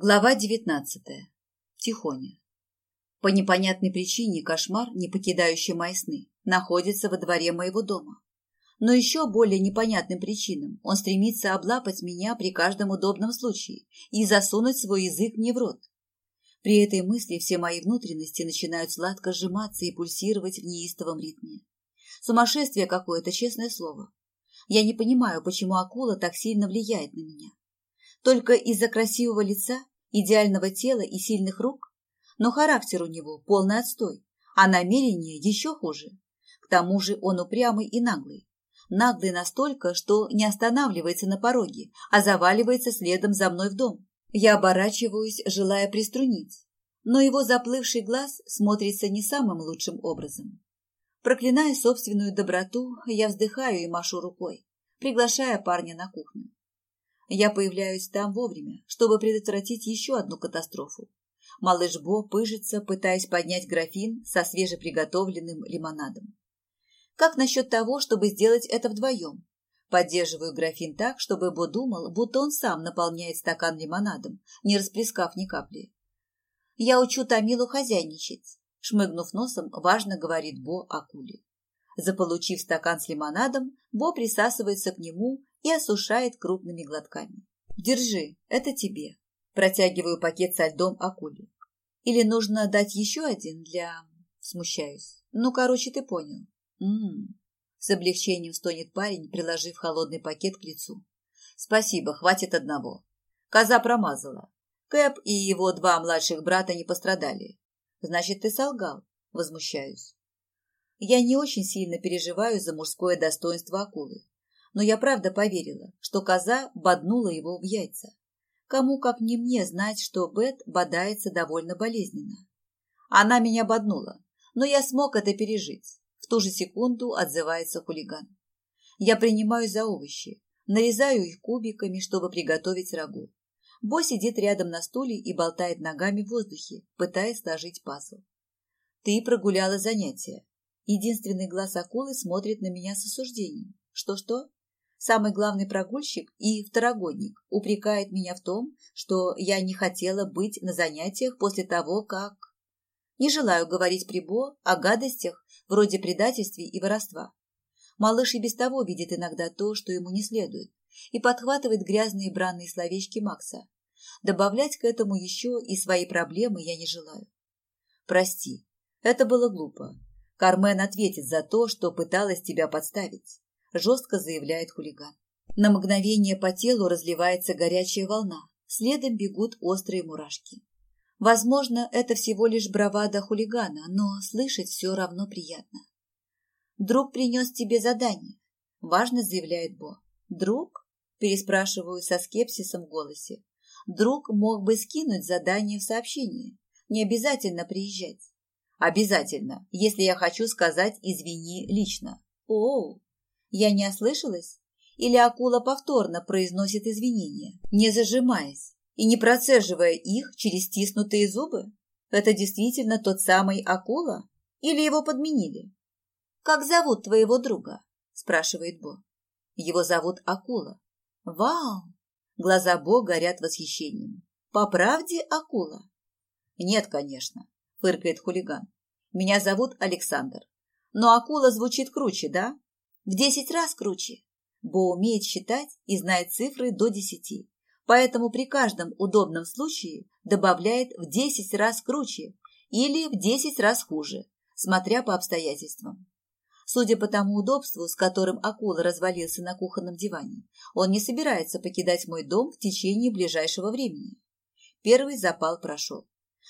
Глава девятнадцатая. Тихоня. По непонятной причине кошмар, не покидающий мои сны, находится во дворе моего дома. Но еще более непонятным причинам он стремится облапать меня при каждом удобном случае и засунуть свой язык мне в рот. При этой мысли все мои внутренности начинают сладко сжиматься и пульсировать в неистовом ритме. Сумасшествие какое-то, честное слово. Я не понимаю, почему акула так сильно влияет на меня. Только из-за красивого лица, идеального тела и сильных рук? Но характер у него полный отстой, а намерение еще хуже. К тому же он упрямый и наглый. Наглый настолько, что не останавливается на пороге, а заваливается следом за мной в дом. Я оборачиваюсь, желая приструнить. Но его заплывший глаз смотрится не самым лучшим образом. Проклиная собственную доброту, я вздыхаю и машу рукой, приглашая парня на кухню. Я появляюсь там вовремя, чтобы предотвратить еще одну катастрофу. Малыш Бо пыжится, пытаясь поднять графин со свежеприготовленным лимонадом. Как насчет того, чтобы сделать это вдвоем? Поддерживаю графин так, чтобы Бо думал, будто он сам наполняет стакан лимонадом, не расплескав ни капли. Я учу Тамилу хозяйничать. Шмыгнув носом, важно говорит Бо акуле. Заполучив стакан с лимонадом, Бо присасывается к нему и осушает крупными глотками. «Держи, это тебе». Протягиваю пакет со льдом акуле. «Или нужно дать еще один для...» Смущаюсь. «Ну, короче, ты понял». «М-м-м». С облегчением стонет парень, приложив холодный пакет к лицу. «Спасибо, хватит одного». Коза промазала. Кэп и его два младших брата не пострадали. «Значит, ты солгал?» Возмущаюсь. Я не очень сильно переживаю за мужское достоинство акулы но я правда поверила, что коза боднула его в яйца. Кому, как не мне, знать, что Бет бодается довольно болезненно. Она меня боднула, но я смог это пережить. В ту же секунду отзывается хулиган. Я принимаю за овощи, нарезаю их кубиками, чтобы приготовить рагу. Бо сидит рядом на стуле и болтает ногами в воздухе, пытаясь сложить пазл. Ты прогуляла занятия. Единственный глаз акулы смотрит на меня с осуждением. Что-что? Самый главный прогульщик и второгодник, упрекает меня в том, что я не хотела быть на занятиях после того, как... Не желаю говорить прибо о гадостях вроде предательстве и воровства. Малыш и без того видит иногда то, что ему не следует, и подхватывает грязные бранные словечки Макса. Добавлять к этому еще и свои проблемы я не желаю. Прости, это было глупо. Кармен ответит за то, что пыталась тебя подставить жестко заявляет хулиган. На мгновение по телу разливается горячая волна, следом бегут острые мурашки. Возможно, это всего лишь бравада хулигана, но слышать все равно приятно. «Друг принес тебе задание», – важно заявляет Бо. «Друг?» – переспрашиваю со скепсисом в голосе. «Друг мог бы скинуть задание в сообщение. Не обязательно приезжать». «Обязательно, если я хочу сказать «извини» лично». «Оу, я не ослышалась? Или акула повторно произносит извинения, не зажимаясь и не процеживая их через стиснутые зубы? Это действительно тот самый акула? Или его подменили? «Как зовут твоего друга?» – спрашивает Бо. «Его зовут Акула». «Вау!» Глаза Бо горят восхищением. «По правде Акула?» «Нет, конечно», – фыркает хулиган. «Меня зовут Александр. Но Акула звучит круче, да? В десять раз круче. Бо умеет считать и знает цифры до десяти, поэтому при каждом удобном случае добавляет в десять раз круче или в десять раз хуже, смотря по обстоятельствам. Судя по тому удобству, с которым акула развалился на кухонном диване, он не собирается покидать мой дом в течение ближайшего времени. Первый запал прошел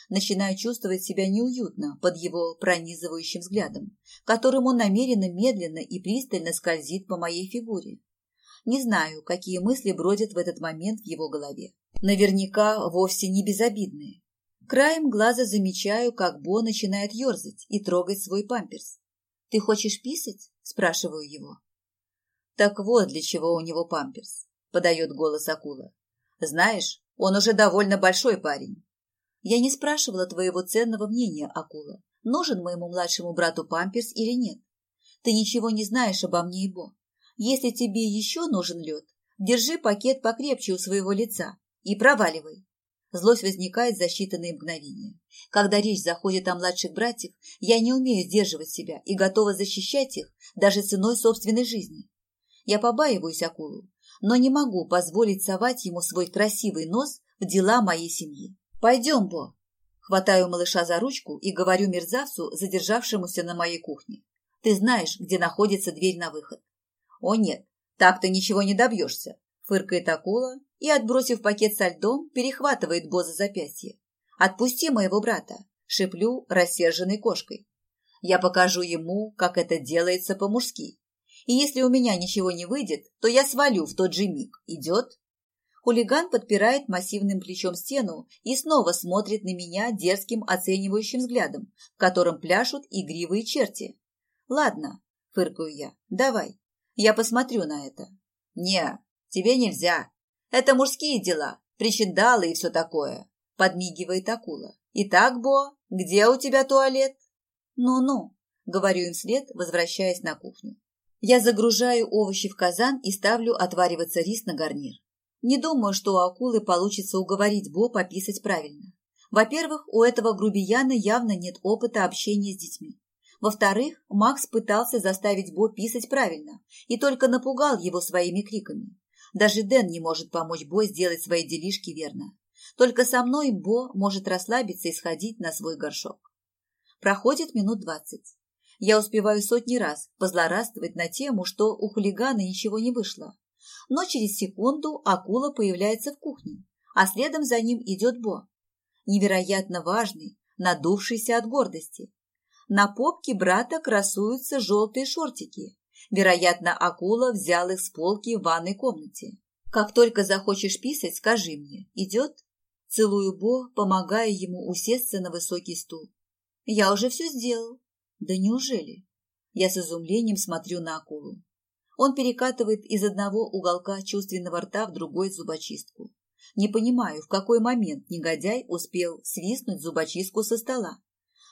начинаю чувствовать себя неуютно под его пронизывающим взглядом, которым он намеренно, медленно и пристально скользит по моей фигуре. Не знаю, какие мысли бродят в этот момент в его голове. Наверняка вовсе не безобидные. Краем глаза замечаю, как Бо начинает ерзать и трогать свой памперс. «Ты хочешь писать?» – спрашиваю его. «Так вот для чего у него памперс», – подает голос акула. «Знаешь, он уже довольно большой парень. Я не спрашивала твоего ценного мнения, акула. Нужен моему младшему брату памперс или нет? Ты ничего не знаешь обо мне и Бо. Если тебе еще нужен лед, держи пакет покрепче у своего лица и проваливай. Злость возникает за считанные мгновения. Когда речь заходит о младших братьях, я не умею сдерживать себя и готова защищать их даже ценой собственной жизни. Я побаиваюсь акулу, но не могу позволить совать ему свой красивый нос в дела моей семьи. «Пойдем, Бо!» Хватаю малыша за ручку и говорю мерзавцу, задержавшемуся на моей кухне. «Ты знаешь, где находится дверь на выход?» «О нет, так ты ничего не добьешься», – фыркает акула и, отбросив пакет со льдом, перехватывает Бо за запястье. «Отпусти моего брата!» – шеплю рассерженной кошкой. Я покажу ему, как это делается по-мужски. И если у меня ничего не выйдет, то я свалю в тот же миг. Идет? Хулиган подпирает массивным плечом стену и снова смотрит на меня дерзким оценивающим взглядом, в котором пляшут игривые черти. «Ладно», — фыркаю я, — «давай, я посмотрю на это». «Не, тебе нельзя. Это мужские дела, причиндалы и все такое», — подмигивает акула. «Итак, Бо, где у тебя туалет?» «Ну-ну», — говорю им вслед, возвращаясь на кухню. Я загружаю овощи в казан и ставлю отвариваться рис на гарнир. Не думаю, что у акулы получится уговорить Бо пописать правильно. Во-первых, у этого грубияна явно нет опыта общения с детьми. Во-вторых, Макс пытался заставить Бо писать правильно и только напугал его своими криками. Даже Дэн не может помочь Бо сделать свои делишки верно. Только со мной Бо может расслабиться и сходить на свой горшок. Проходит минут двадцать. Я успеваю сотни раз позлорадствовать на тему, что у хулигана ничего не вышло. Но через секунду акула появляется в кухне, а следом за ним идет Бо. Невероятно важный, надувшийся от гордости. На попке брата красуются желтые шортики. Вероятно, акула взял их с полки в ванной комнате. Как только захочешь писать, скажи мне. Идет? Целую Бо, помогая ему усесться на высокий стул. Я уже все сделал. Да неужели? Я с изумлением смотрю на акулу. Он перекатывает из одного уголка чувственного рта в другой зубочистку. Не понимаю, в какой момент негодяй успел свистнуть зубочистку со стола.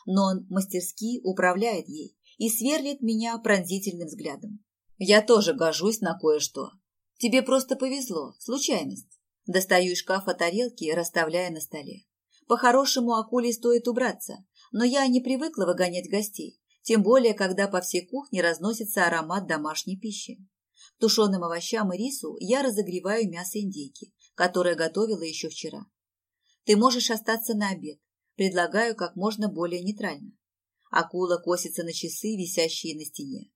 Но он мастерски управляет ей и сверлит меня пронзительным взглядом. Я тоже гожусь на кое-что. Тебе просто повезло, случайность. Достаю из шкафа тарелки, расставляя на столе. По-хорошему акуле стоит убраться, но я не привыкла выгонять гостей, тем более, когда по всей кухне разносится аромат домашней пищи. К тушеным овощам и рису я разогреваю мясо индейки, которое готовила еще вчера. Ты можешь остаться на обед. Предлагаю как можно более нейтрально. Акула косится на часы, висящие на стене.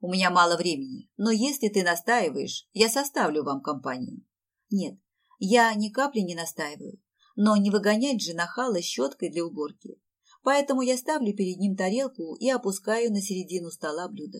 У меня мало времени, но если ты настаиваешь, я составлю вам компанию. Нет, я ни капли не настаиваю, но не выгонять же нахала щеткой для уборки. Поэтому я ставлю перед ним тарелку и опускаю на середину стола блюдо.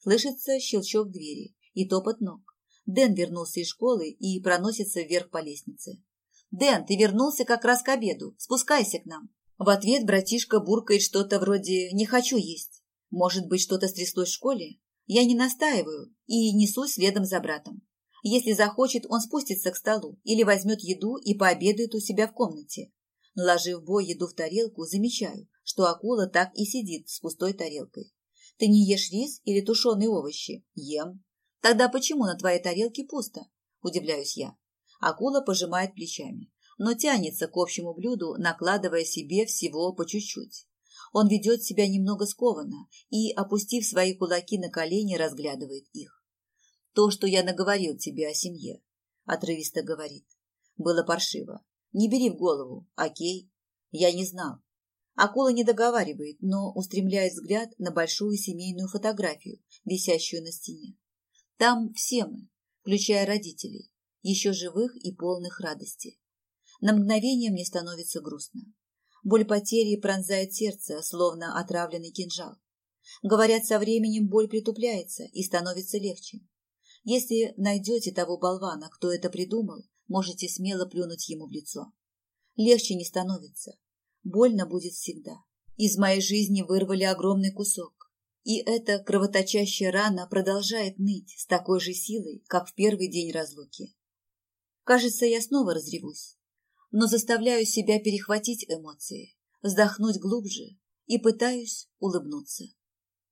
Слышится щелчок двери и топот ног. Дэн вернулся из школы и проносится вверх по лестнице. «Дэн, ты вернулся как раз к обеду. Спускайся к нам». В ответ братишка буркает что-то вроде «не хочу есть». Может быть, что-то стряслось в школе? Я не настаиваю и несусь следом за братом. Если захочет, он спустится к столу или возьмет еду и пообедает у себя в комнате. Наложив бой еду в тарелку, замечаю, что акула так и сидит с пустой тарелкой. Ты не ешь рис или тушеные овощи? Ем. Тогда почему на твоей тарелке пусто? Удивляюсь я. Акула пожимает плечами, но тянется к общему блюду, накладывая себе всего по чуть-чуть. Он ведет себя немного скованно и, опустив свои кулаки на колени, разглядывает их. То, что я наговорил тебе о семье, отрывисто говорит, было паршиво. Не бери в голову, окей? Я не знал. Акула не договаривает, но устремляет взгляд на большую семейную фотографию, висящую на стене. Там все мы, включая родителей, еще живых и полных радости. На мгновение мне становится грустно. Боль потери пронзает сердце, словно отравленный кинжал. Говорят, со временем боль притупляется и становится легче. Если найдете того болвана, кто это придумал, можете смело плюнуть ему в лицо. Легче не становится. Больно будет всегда. Из моей жизни вырвали огромный кусок. И эта кровоточащая рана продолжает ныть с такой же силой, как в первый день разлуки. Кажется, я снова разревусь, но заставляю себя перехватить эмоции, вздохнуть глубже и пытаюсь улыбнуться.